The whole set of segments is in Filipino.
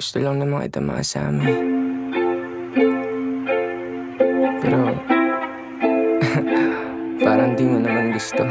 Gusto lang namang kita makasama eh. Pero Parang di mo naman gusto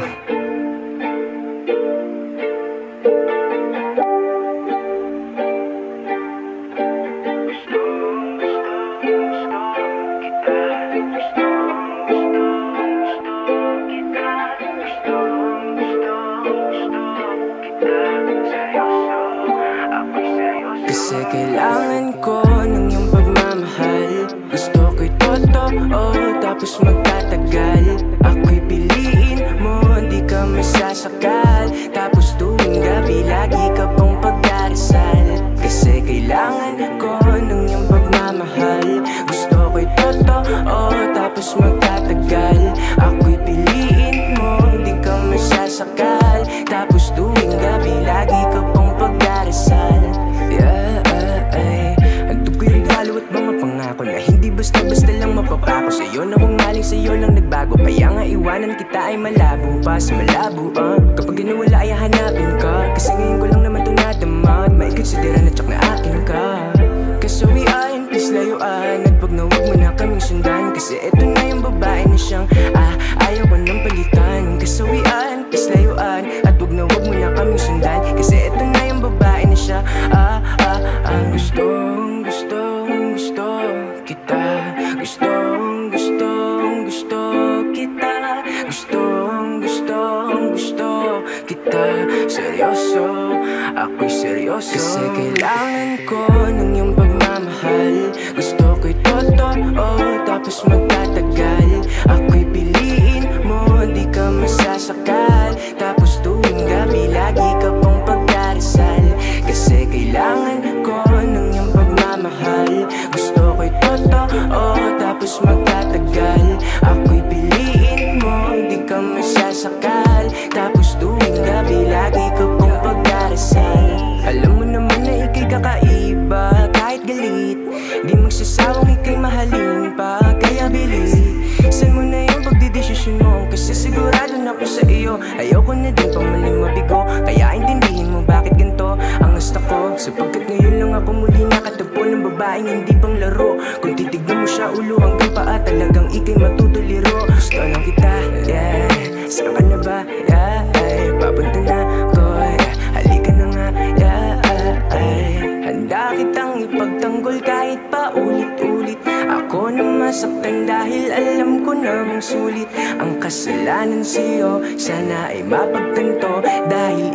kailangan ko ng iyong pagmamahal. Gusto ko'y totoo tapos magtatagal. Ako'y piliin mo, hindi ka masasakal. Tapos tuwing gabi, lagi ka pang pagdarasal. Kasi kailangan ko ng iyong pagmamahal. Gusto ko'y totoo tapos magtatagal na kung maling sa'yo lang nagbago Kaya nga iwanan kita ay malabo Pas malabo, uh Kapag ginawala ay hanapin ka Kasi ngayon ko lang naman ito nadama At may konsidera na akin ka. Kasawian, please layuan At wag na wag mo na kaming sundan Kasi eto na yung babae na siyang kita Seryoso, ako'y seryoso. Kasi kailangan ko ng iyong pagmamahal ako sa iyo Ayoko na din pang maling mabigo Kaya intindihin mo bakit ganito. Ang gusto ko Sapagkat ngayon lang ako muli nakatagpo ng babaeng hindi pang laro. Kung titignan mo siya ulo hanggang paa Talagang ika'y matutuliro. Gusto lang kita, yeah. Saan ka na ba, yeah. Ay, Papunta na ko, yeah. Halika na nga, yeah. Handa kitang ipagtanggol kahit pa ulit-ulit Ako na masaktan dahil alam ko namang sulit. Ang kasalanan sa'yo Sana ay mapagtanto Dahil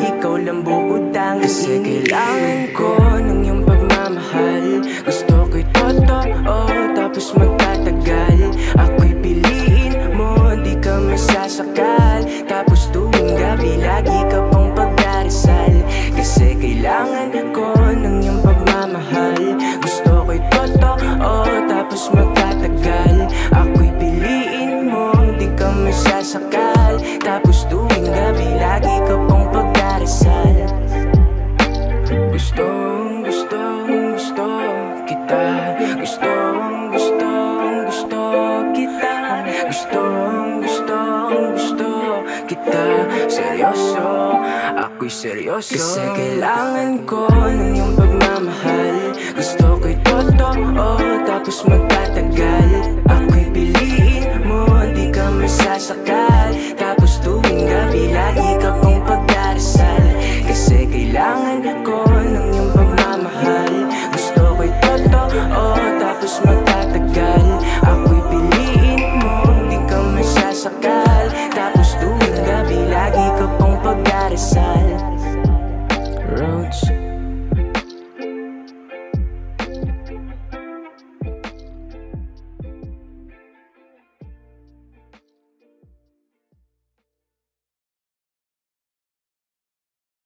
Gustong, gustong, gusto kita. Gustong, gustong, gusto kita. Gustong, gustong, gusto kita. Seryoso, ako'y seryoso. Kasi kailangan ko ng iyong pagmamahal It's